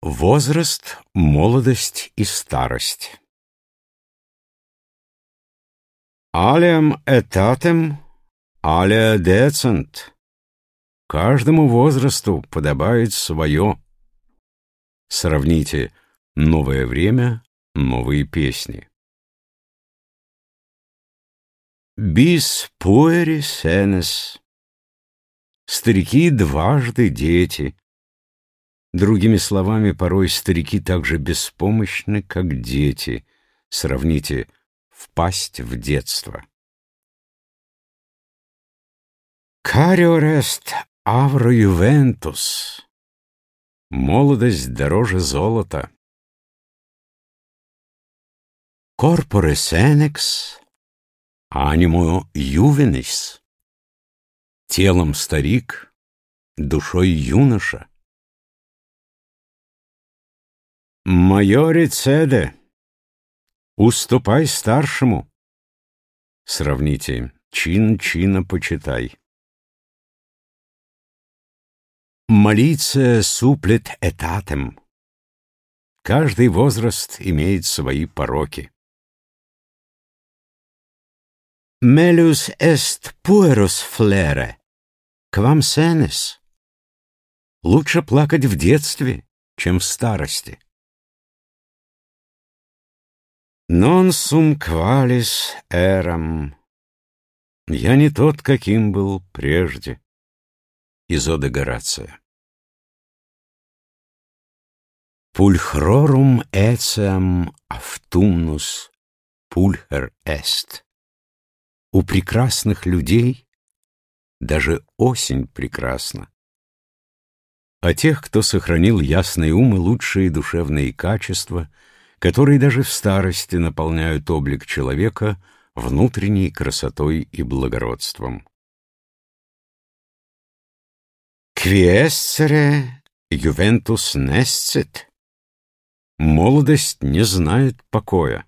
Возраст, молодость и старость Алиам этатем, алия децент. Каждому возрасту подобает свое. Сравните «Новое время», «Новые песни». Бис пуэри сенес. Старики дважды дети. Другими словами, порой старики так же беспомощны, как дети. Сравните «впасть в детство». Кариорест авро ювентус. Молодость дороже золота. Корпоре сенекс, анимо ювенис. Телом старик, душой юноша. Майори цеде, уступай старшему. Сравните, чин чина почитай. Молиться суплет этатем. Каждый возраст имеет свои пороки. Мелюс эст пуэрус флере, квам сенес. Лучше плакать в детстве, чем в старости. Non sum qualis eram. Я не тот, каким был прежде. Из Оды Горация. Пульхрорум эциам автумнус пульхер эст. У прекрасных людей даже осень прекрасна. А тех, кто сохранил ясный ум и лучшие душевные качества — которые даже в старости наполняют облик человека внутренней красотой и благородством. Квиессере ювентус несцит. Молодость не знает покоя.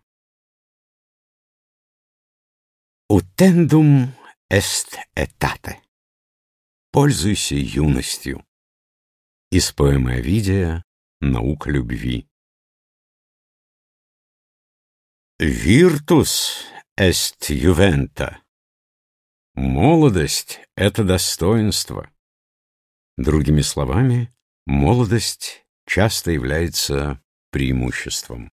Утендум эст этате. Пользуйся юностью. Из поэмы Овидия «Наука любви». Виртус эст ювента. Молодость — это достоинство. Другими словами, молодость часто является преимуществом.